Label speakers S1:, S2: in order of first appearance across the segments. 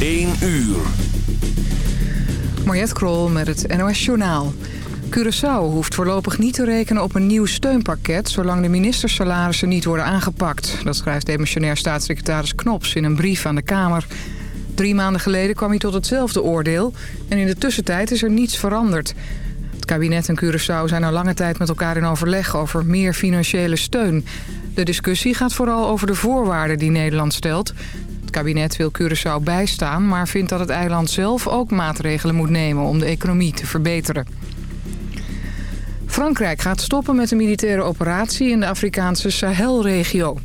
S1: 1 uur.
S2: Mariette Krol met het NOS Journaal. Curaçao hoeft voorlopig niet te rekenen op een nieuw steunpakket... zolang de ministersalarissen niet worden aangepakt. Dat schrijft demissionair staatssecretaris Knops in een brief aan de Kamer. Drie maanden geleden kwam hij tot hetzelfde oordeel... en in de tussentijd is er niets veranderd. Het kabinet en Curaçao zijn al lange tijd met elkaar in overleg... over meer financiële steun. De discussie gaat vooral over de voorwaarden die Nederland stelt... Het kabinet wil Curaçao bijstaan, maar vindt dat het eiland zelf ook maatregelen moet nemen om de economie te verbeteren. Frankrijk gaat stoppen met een militaire operatie in de Afrikaanse Sahelregio,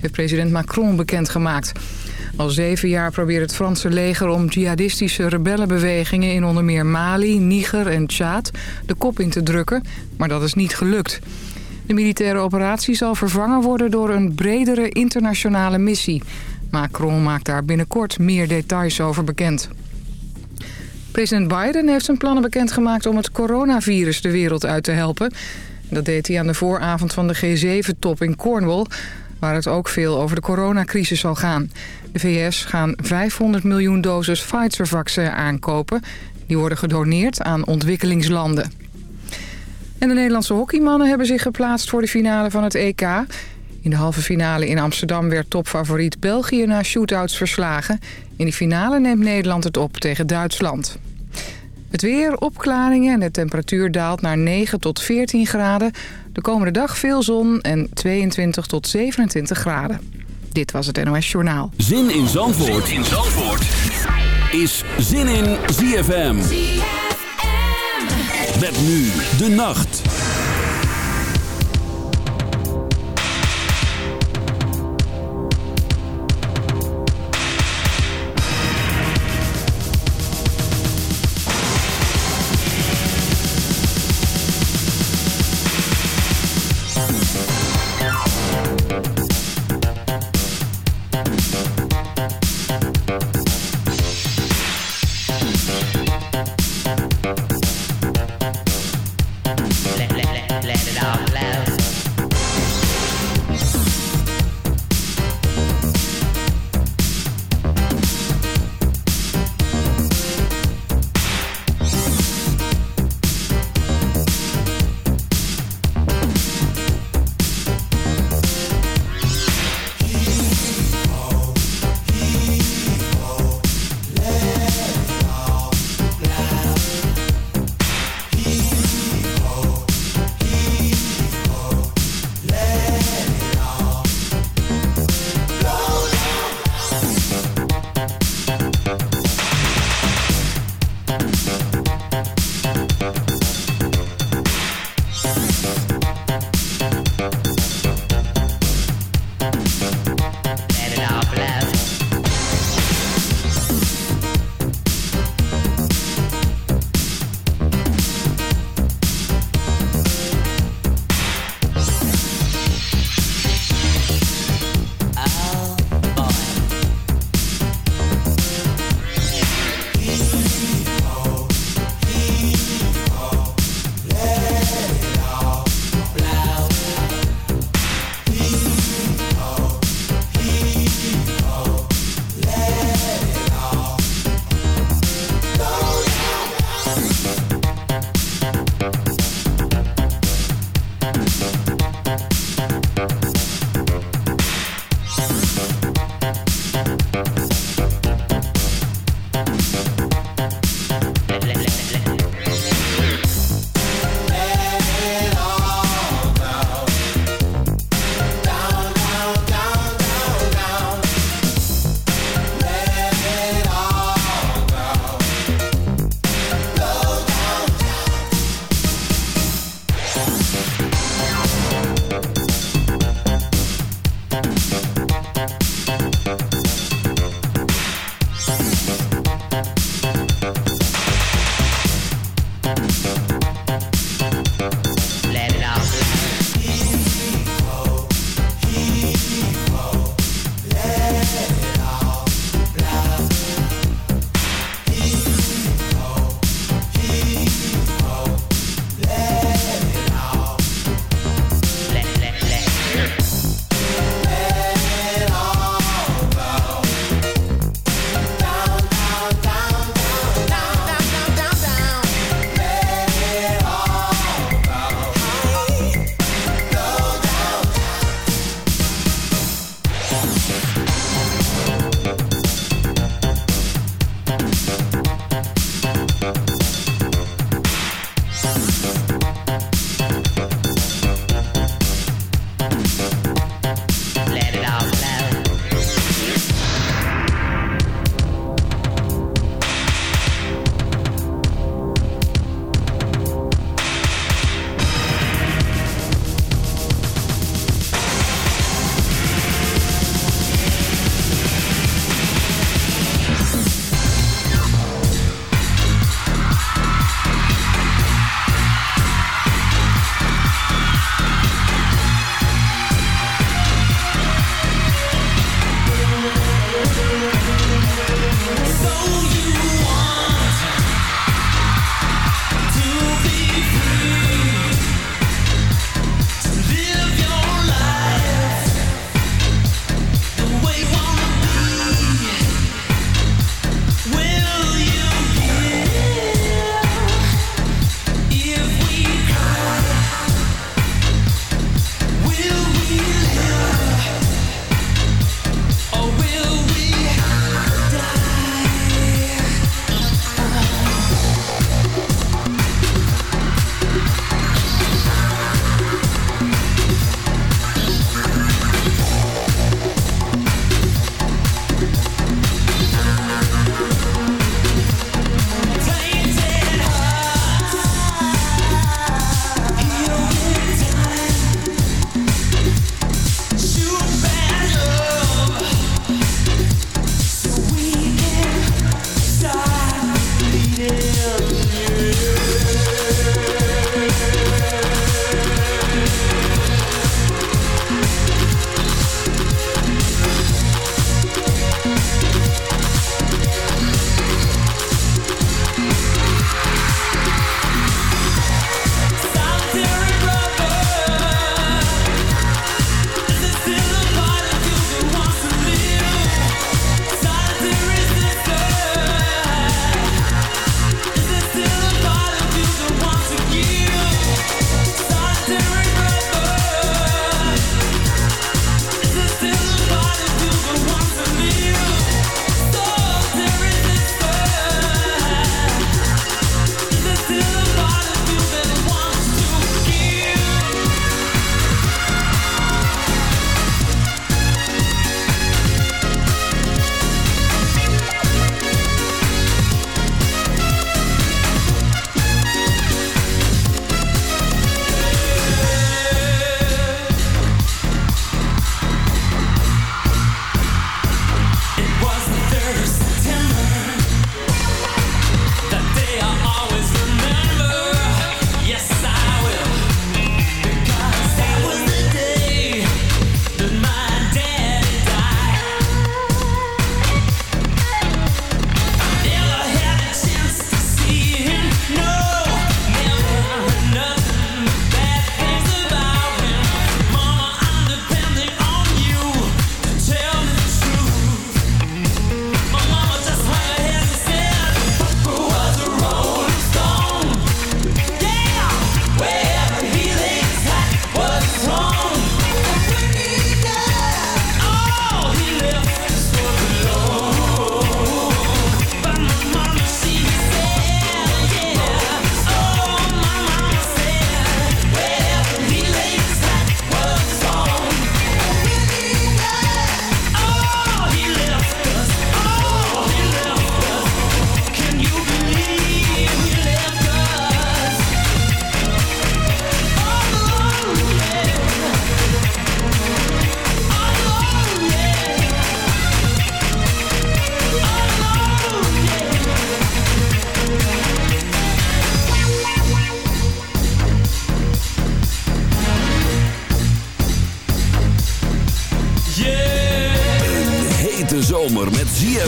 S2: heeft president Macron bekendgemaakt. Al zeven jaar probeert het Franse leger om jihadistische rebellenbewegingen in onder meer Mali, Niger en Tjaad de kop in te drukken, maar dat is niet gelukt. De militaire operatie zal vervangen worden door een bredere internationale missie. Macron maakt daar binnenkort meer details over bekend. President Biden heeft zijn plannen bekendgemaakt om het coronavirus de wereld uit te helpen. Dat deed hij aan de vooravond van de G7-top in Cornwall... waar het ook veel over de coronacrisis zal gaan. De VS gaan 500 miljoen doses Pfizer-vaccin aankopen. Die worden gedoneerd aan ontwikkelingslanden. En de Nederlandse hockeymannen hebben zich geplaatst voor de finale van het EK... In de halve finale in Amsterdam werd topfavoriet België na shootouts verslagen. In de finale neemt Nederland het op tegen Duitsland. Het weer, opklaringen en de temperatuur daalt naar 9 tot 14 graden. De komende dag veel zon en 22 tot 27 graden. Dit was het NOS Journaal.
S1: Zin in Zandvoort, zin in Zandvoort. is Zin in ZFM. ZFM. Met nu de nacht.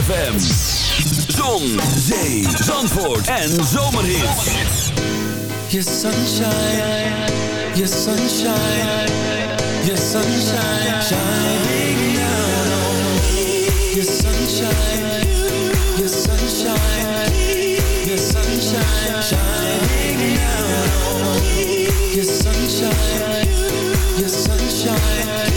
S3: ZFM. Zon, zee, zandvoort en zomerhit.
S4: Your sunshine, your sunshine, your sunshine, shining down on me. Your sunshine, your sunshine, your sunshine, shining down on me. Your sunshine, your sunshine.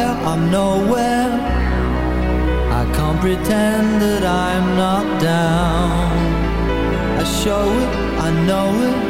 S1: where I'm nowhere. I can't pretend that I'm not down. I show it, I know it.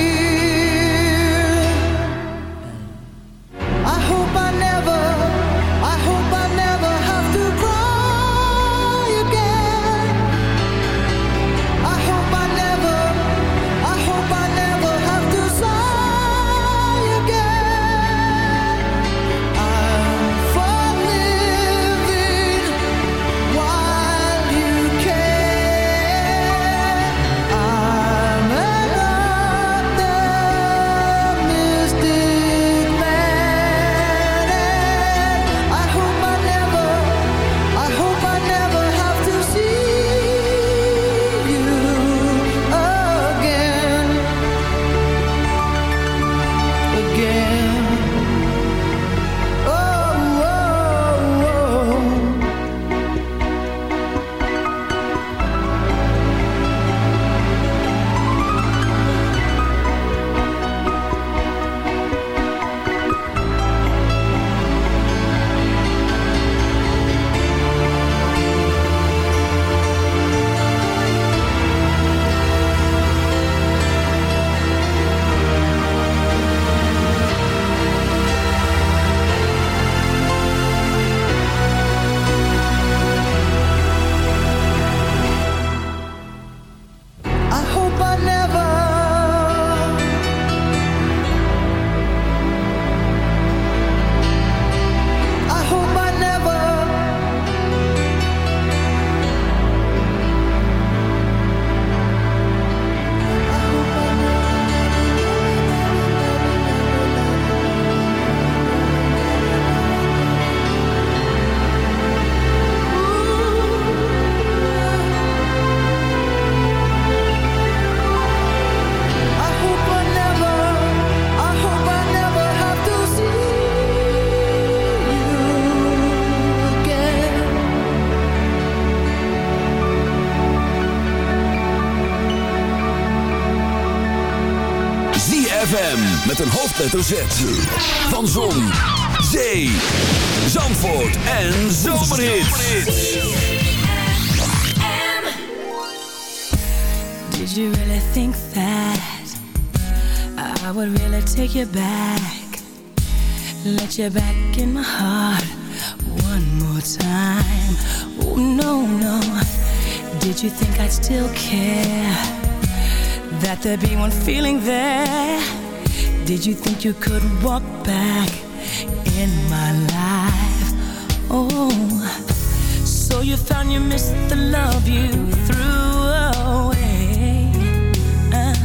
S1: Met een hoofdletter Z. Van Zon, Zee, Zandvoort en Zomerhits.
S5: Did you really think that I would really take you back? Let you back in my heart one more time. Oh, no, no. Did you think I'd still care? That there'd be one feeling there? Did you think you could walk back in my life? Oh, so you found you missed the love you threw away. Uh,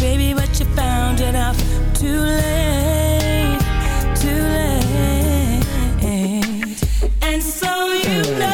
S5: baby, but you found it out too late, too late. And so you know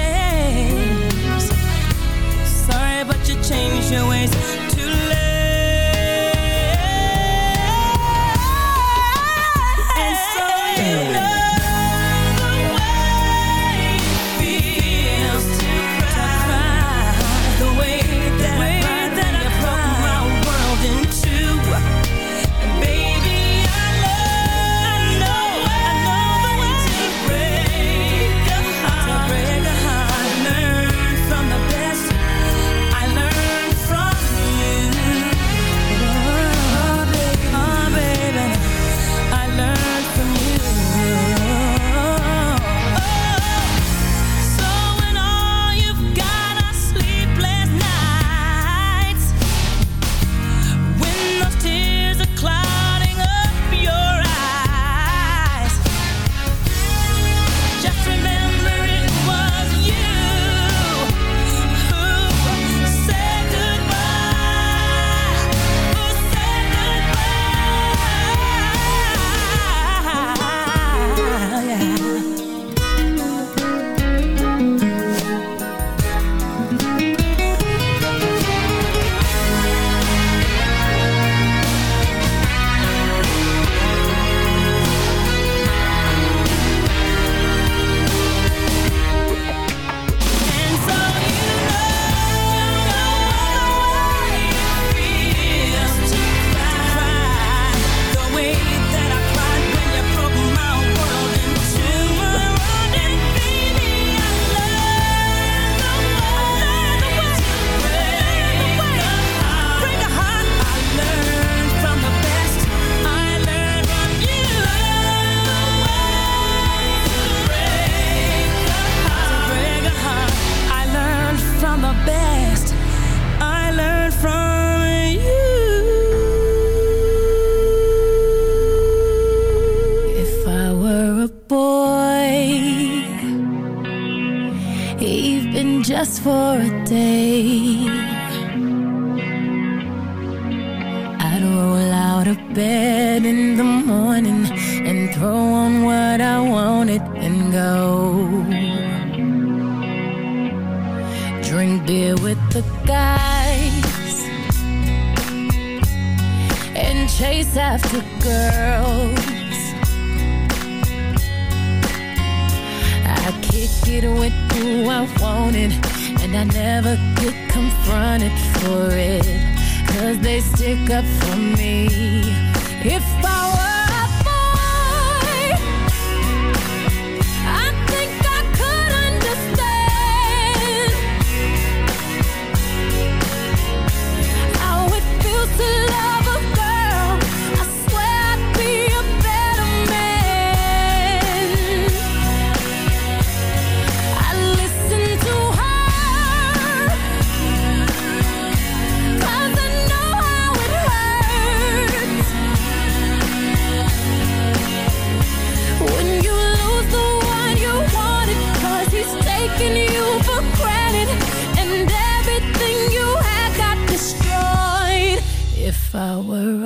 S5: Your ways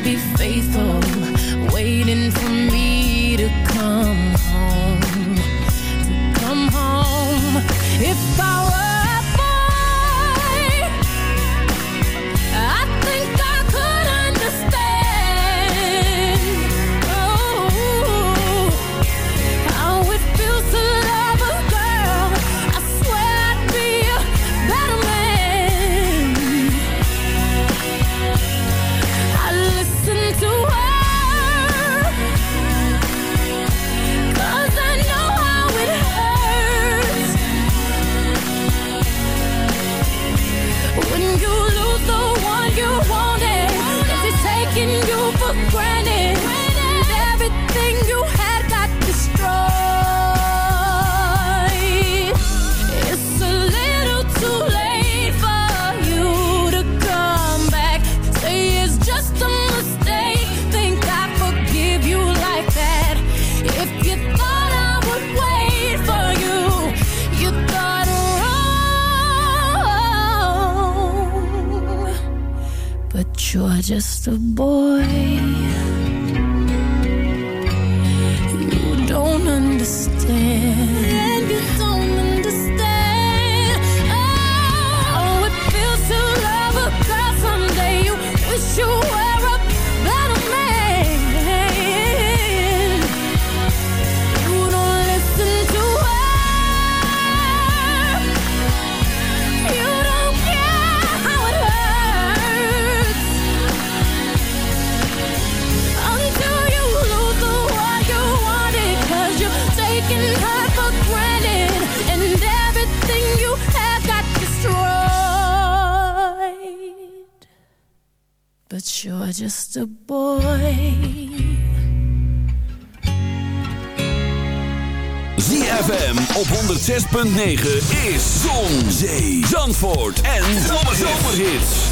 S6: be faithful, waiting for me to come home, to come home. If I You're just a boy. You don't understand. And you don't Just a boy.
S1: ZFM op 106.9 is Zon, Zee, Zandvoort en Zomerhits.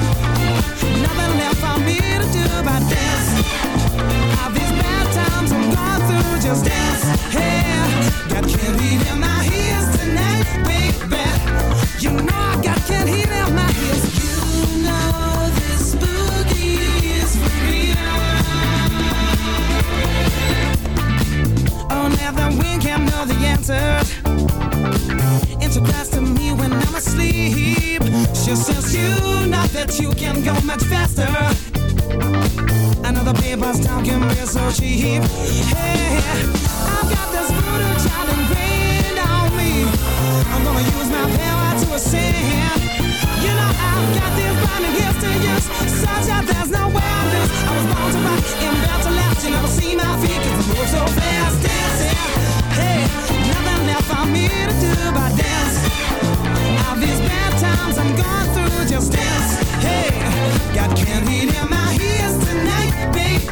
S7: You know I got candy in my heels. You know this boogie wind can know the answers. Into Christ to me when I'm asleep. She says you know that you can go much faster. I know the people's talking real so cheap. Hey, I've got this voodoo child ingrained on me. I'm gonna use my power to ascend. You know I've got these blinding gifts to use, such that there's no way. I was born to rock and built to last. You never see my feet 'cause I move so fast, dancing. Hey, nothing left for me to do but dance. All these bad times I'm going through, just dance. Hey, got candy in my ears tonight, baby.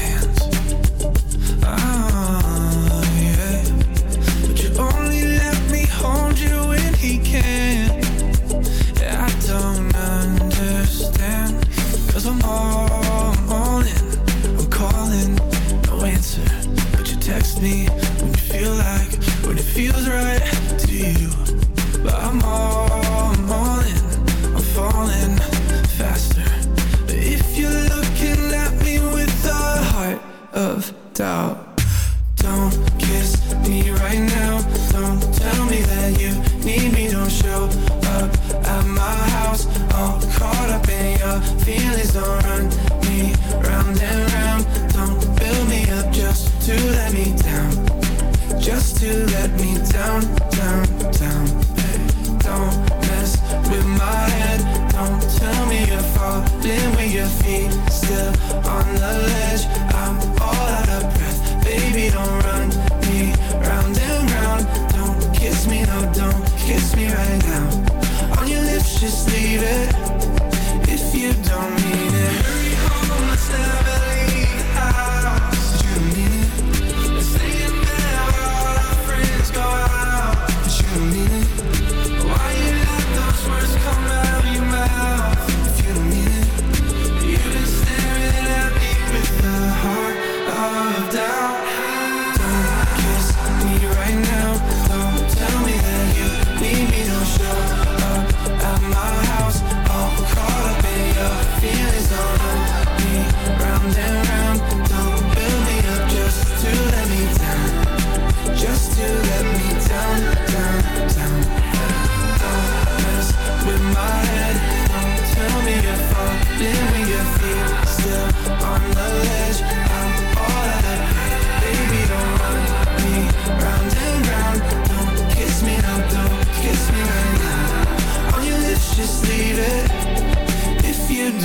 S4: me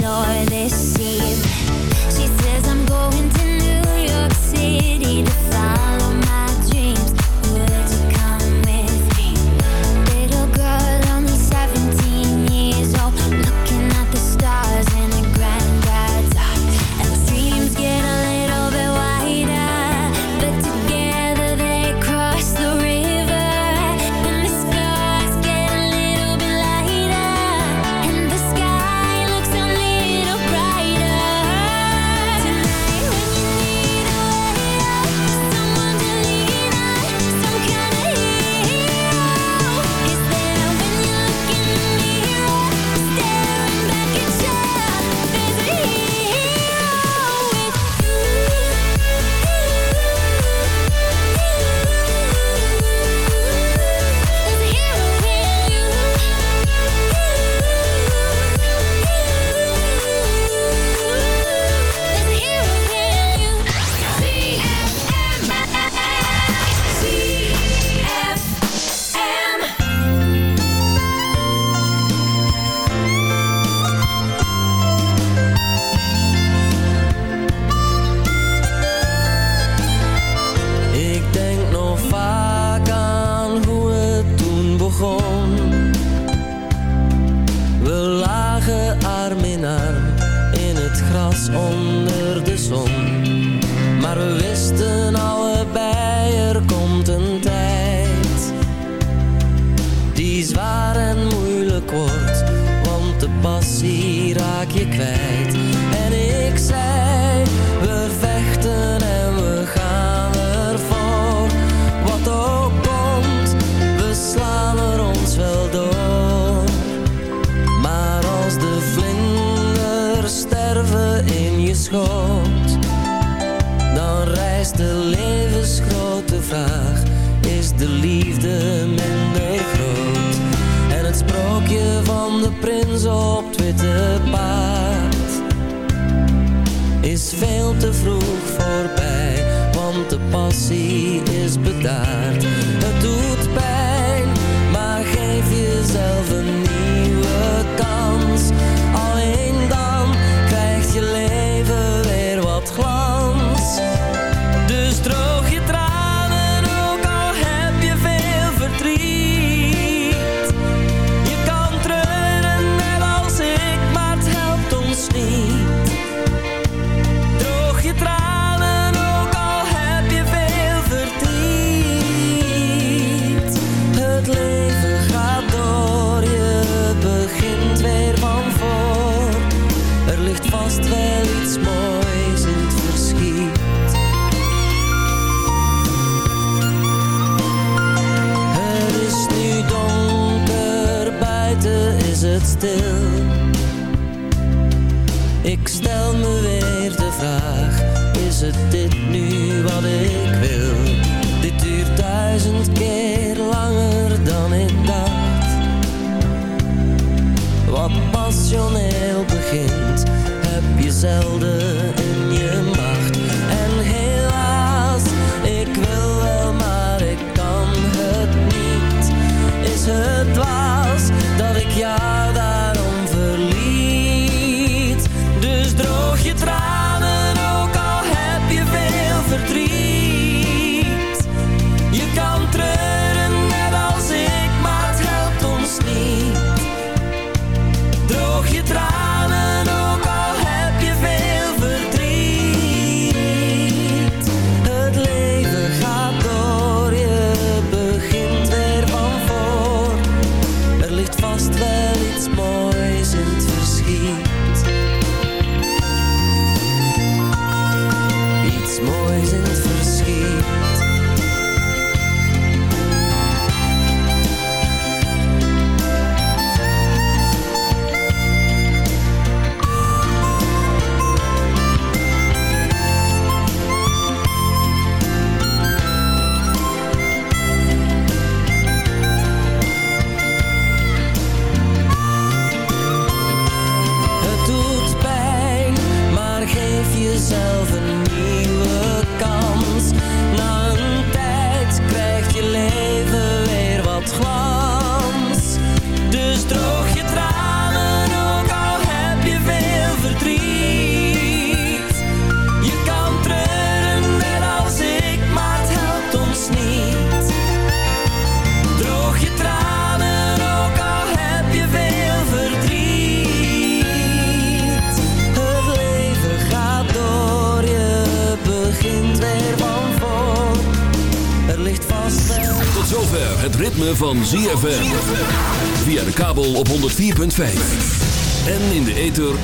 S5: Door